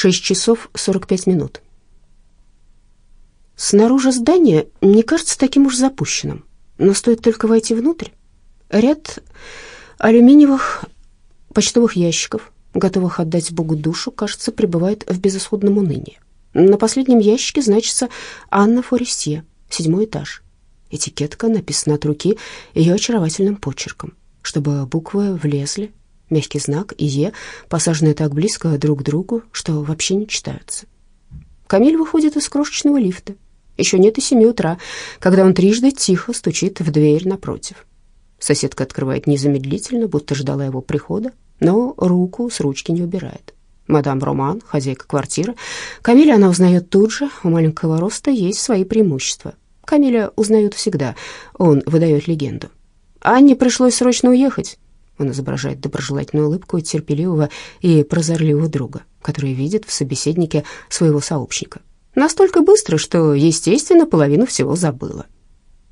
6 часов 45 минут. Снаружи здания не кажется таким уж запущенным, но стоит только войти внутрь. Ряд алюминиевых почтовых ящиков, готовых отдать Богу душу, кажется, пребывает в безысходном унынии. На последнем ящике значится «Анна Форестье», седьмой этаж. Этикетка написана от руки ее очаровательным почерком, чтобы буквы влезли, мягкий знак и «Е», посаженные так близко друг к другу, что вообще не читаются. Камиль выходит из крошечного лифта. Еще нет и семи утра, когда он трижды тихо стучит в дверь напротив. Соседка открывает незамедлительно, будто ждала его прихода, но руку с ручки не убирает. Мадам Роман, хозяйка квартиры. Камиля она узнает тут же, у маленького роста есть свои преимущества. Камиля узнают всегда, он выдает легенду. Анне пришлось срочно уехать. Он изображает доброжелательную улыбку терпеливого и прозорливого друга, который видит в собеседнике своего сообщника. Настолько быстро, что, естественно, половину всего забыла.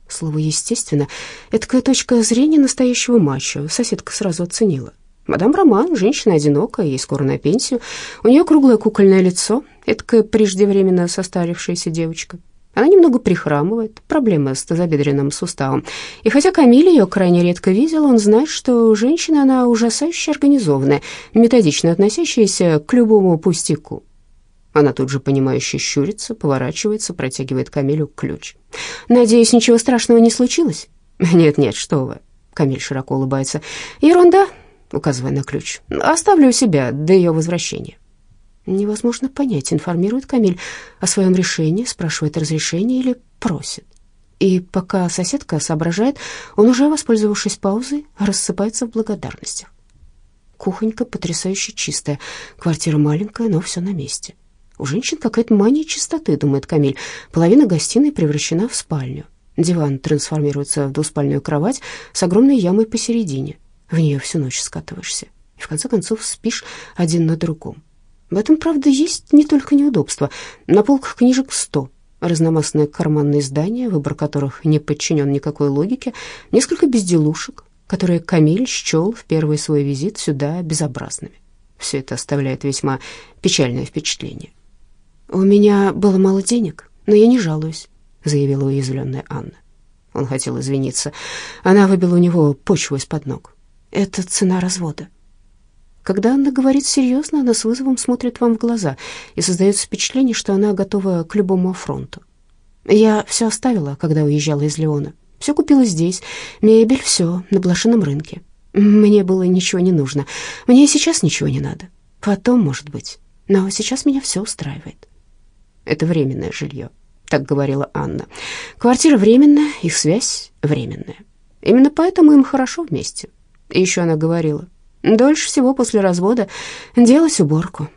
Слово «естественно» — это такая точка зрения настоящего мачо, соседка сразу оценила. Мадам Роман, женщина одинокая, ей скоро на пенсию. У нее круглое кукольное лицо, эдакая преждевременно состарившаяся девочка. Она немного прихрамывает, проблемы с тазобедренным суставом. И хотя Камиль ее крайне редко видел, он знает, что женщина она ужасающе организованная, методично относящаяся к любому пустяку. Она тут же, понимающе щурится, поворачивается, протягивает Камилю ключ. «Надеюсь, ничего страшного не случилось?» «Нет-нет, что вы». Камиль широко улыбается. «Ерунда указывая на ключ. «Оставлю у себя до ее возвращения». Невозможно понять, информирует Камиль о своем решении, спрашивает разрешение или просит. И пока соседка соображает, он уже, воспользовавшись паузой, рассыпается в благодарностях. Кухонька потрясающе чистая, квартира маленькая, но все на месте. У женщин какая-то мания чистоты, думает Камиль. Половина гостиной превращена в спальню. Диван трансформируется в двуспальную кровать с огромной ямой посередине. В нее всю ночь скатываешься. И в конце концов спишь один на другом. В этом, правда, есть не только неудобства. На полках книжек сто. Разномастные карманные издания, выбор которых не подчинен никакой логике. Несколько безделушек, которые Камиль счел в первый свой визит сюда безобразными. Все это оставляет весьма печальное впечатление. «У меня было мало денег, но я не жалуюсь», — заявила уязвленная Анна. Он хотел извиниться. Она выбила у него почву из-под ног. Это цена развода. Когда Анна говорит серьезно, она с вызовом смотрит вам в глаза, и создается впечатление, что она готова к любому афронту. Я все оставила, когда уезжала из Леона. Все купила здесь, мебель, все, на блошином рынке. Мне было ничего не нужно. Мне и сейчас ничего не надо. Потом, может быть. Но сейчас меня все устраивает. Это временное жилье, так говорила Анна. Квартира временная, их связь временная. Именно поэтому им хорошо вместе. И еще она говорила, дольше всего после развода делать уборку.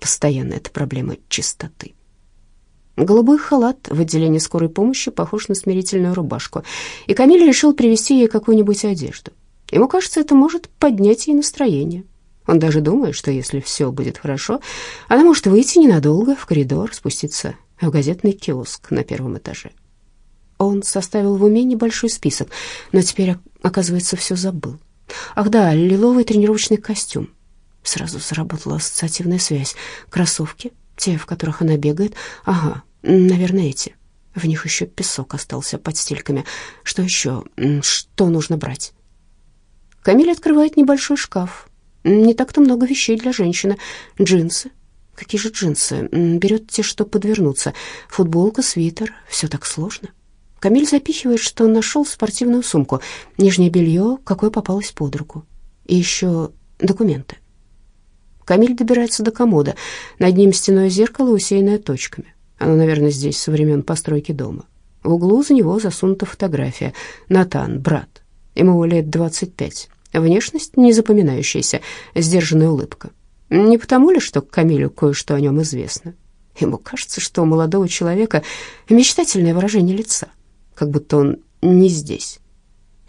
Постоянно эта проблема чистоты. Голубой халат в отделении скорой помощи похож на смирительную рубашку, и Камиль решил привезти ей какую-нибудь одежду. Ему кажется, это может поднять ей настроение. Он даже думает, что если все будет хорошо, она может выйти ненадолго в коридор, спуститься в газетный киоск на первом этаже. Он составил в уме небольшой список, но теперь, оказывается, все забыл. Ах да, лиловый тренировочный костюм. Сразу сработала ассоциативная связь. Кроссовки, те, в которых она бегает. Ага, наверное, эти. В них еще песок остался под стельками. Что еще? Что нужно брать? Камиль открывает небольшой шкаф. Не так-то много вещей для женщины. Джинсы. Какие же джинсы? Берет те, что подвернутся. Футболка, свитер. Все так сложно. Камиль запихивает, что нашел спортивную сумку, нижнее белье, какое попалось под руку, и еще документы. Камиль добирается до комода. Над ним стеной зеркало, усеянное точками. Оно, наверное, здесь со времен постройки дома. В углу за него засунута фотография. Натан, брат. Ему лет 25. Внешность незапоминающаяся, сдержанная улыбка. Не потому ли, что Камилю кое-что о нем известно? Ему кажется, что у молодого человека мечтательное выражение лица как будто он не здесь.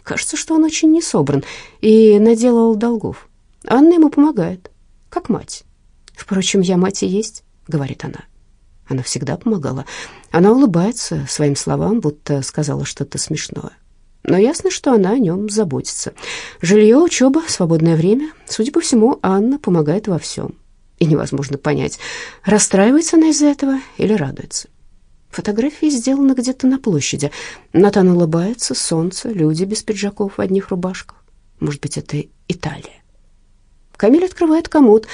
Кажется, что он очень не собран и наделал долгов. Анна ему помогает, как мать. Впрочем, я мать и есть, говорит она. Она всегда помогала. Она улыбается своим словам, будто сказала что-то смешное. Но ясно, что она о нем заботится. Жилье, учеба, свободное время. Судя по всему, Анна помогает во всем. И невозможно понять, расстраивается она из-за этого или радуется. Фотографии сделаны где-то на площади. Натан улыбается, солнце, люди без пиджаков в одних рубашках. Может быть, это Италия. Камиль открывает комод.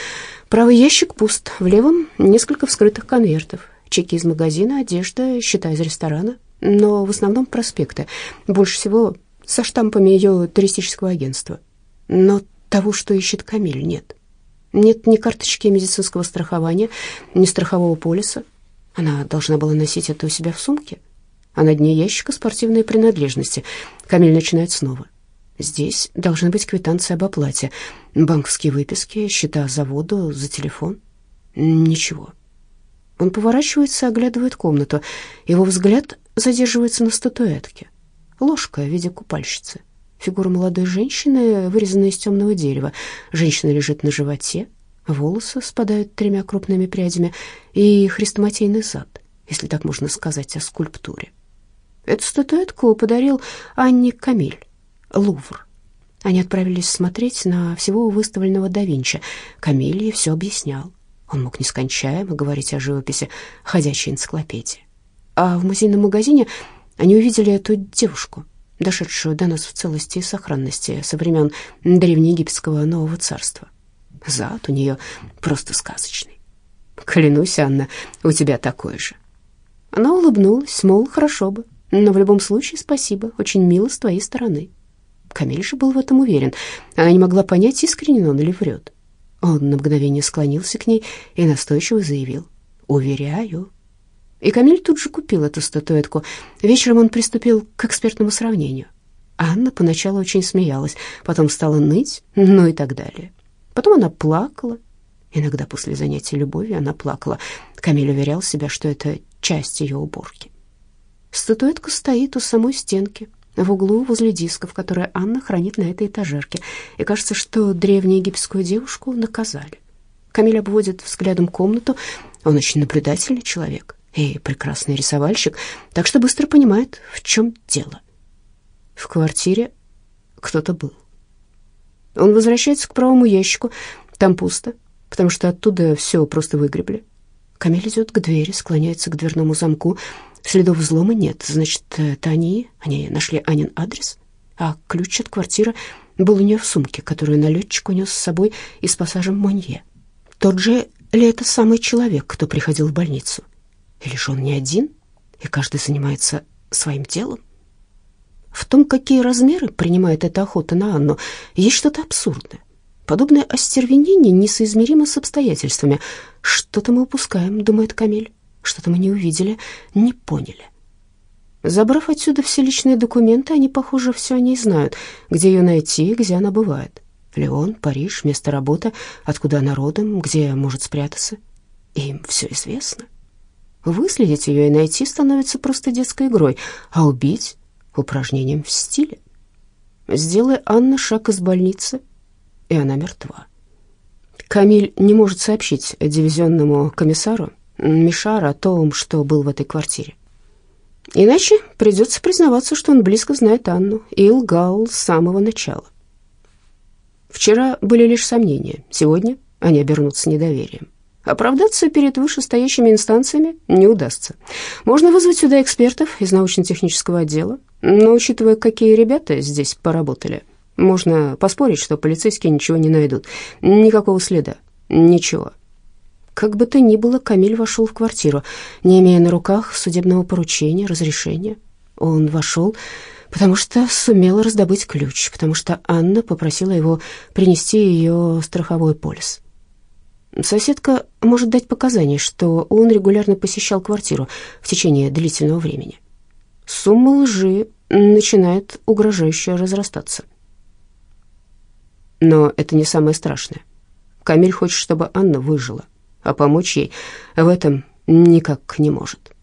Правый ящик пуст, в левом несколько вскрытых конвертов. Чеки из магазина, одежда, счета из ресторана, но в основном проспекты. Больше всего со штампами ее туристического агентства. Но того, что ищет Камиль, нет. Нет ни карточки медицинского страхования, ни страхового полиса. Она должна была носить это у себя в сумке. А на дне ящика спортивные принадлежности. Камиль начинает снова. Здесь должны быть квитанции об оплате, банковские выписки, счета за воду, за телефон. Ничего. Он поворачивается, оглядывает комнату. Его взгляд задерживается на статуэтке. Ложка в виде купальщицы. Фигура молодой женщины, вырезанная из темного дерева. Женщина лежит на животе, волосы спадают тремя крупными прядями, и хрестоматийный зад, если так можно сказать о скульптуре. Эту статуэтку подарил Анне Камиль. Лувр. Они отправились смотреть на всего выставленного да Винчи. Камиль все объяснял. Он мог нескончаемо говорить о живописи, ходячей энциклопедии. А в музейном магазине они увидели эту девушку, дошедшую до нас в целости и сохранности со времен древнеегипетского нового царства. Зад у нее просто сказочный. Клянусь, Анна, у тебя такой же. Она улыбнулась, мол, хорошо бы, но в любом случае спасибо, очень мило с твоей стороны. Камиль же был в этом уверен. Она не могла понять, искренне он или врет. Он на мгновение склонился к ней и настойчиво заявил «Уверяю». И Камиль тут же купил эту статуэтку. Вечером он приступил к экспертному сравнению. Анна поначалу очень смеялась, потом стала ныть, ну и так далее. Потом она плакала. Иногда после занятий любовью она плакала. Камиль уверял себя, что это часть ее уборки. Статуэтка стоит у самой стенки, в углу возле дисков, которые Анна хранит на этой этажерке, и кажется, что древнеегипетскую девушку наказали. Камиль обводит взглядом комнату. Он очень наблюдательный человек и прекрасный рисовальщик, так что быстро понимает, в чем дело. В квартире кто-то был. Он возвращается к правому ящику. Там пусто, потому что оттуда все просто выгребли. Камиль идет к двери, склоняется к дверному замку. Следов взлома нет, значит, это они, они нашли Анин адрес, а ключ от квартиры был у нее в сумке, которую налетчик унес с собой из пассажа Монье. Тот же ли это самый человек, кто приходил в больницу? Или же он не один, и каждый занимается своим делом? В том, какие размеры принимает эта охота на Анну, есть что-то абсурдное. Подобное остервенение несоизмеримо с обстоятельствами. Что-то мы упускаем, думает Камиль. Что-то мы не увидели, не поняли. Забрав отсюда все личные документы, они, похоже, все о ней знают, где ее найти, где она бывает. Леон, Париж, место работы, откуда она родом, где может спрятаться. Им все известно. Выследить ее и найти становится просто детской игрой, а убить — упражнением в стиле. Сделай Анна шаг из больницы, и она мертва. Камиль не может сообщить дивизионному комиссару, Мишара о том, что был в этой квартире. Иначе придется признаваться, что он близко знает Анну и лгал с самого начала. Вчера были лишь сомнения, сегодня они обернутся недоверием. Оправдаться перед вышестоящими инстанциями не удастся. Можно вызвать сюда экспертов из научно-технического отдела, но, учитывая, какие ребята здесь поработали, можно поспорить, что полицейские ничего не найдут, никакого следа, ничего. Как бы то ни было, Камиль вошел в квартиру, не имея на руках судебного поручения, разрешения. Он вошел, потому что сумел раздобыть ключ, потому что Анна попросила его принести ее страховой полис. Соседка может дать показания, что он регулярно посещал квартиру в течение длительного времени. Сумма лжи начинает угрожающе разрастаться. Но это не самое страшное. Камиль хочет, чтобы Анна выжила а помочь ей в этом никак не может.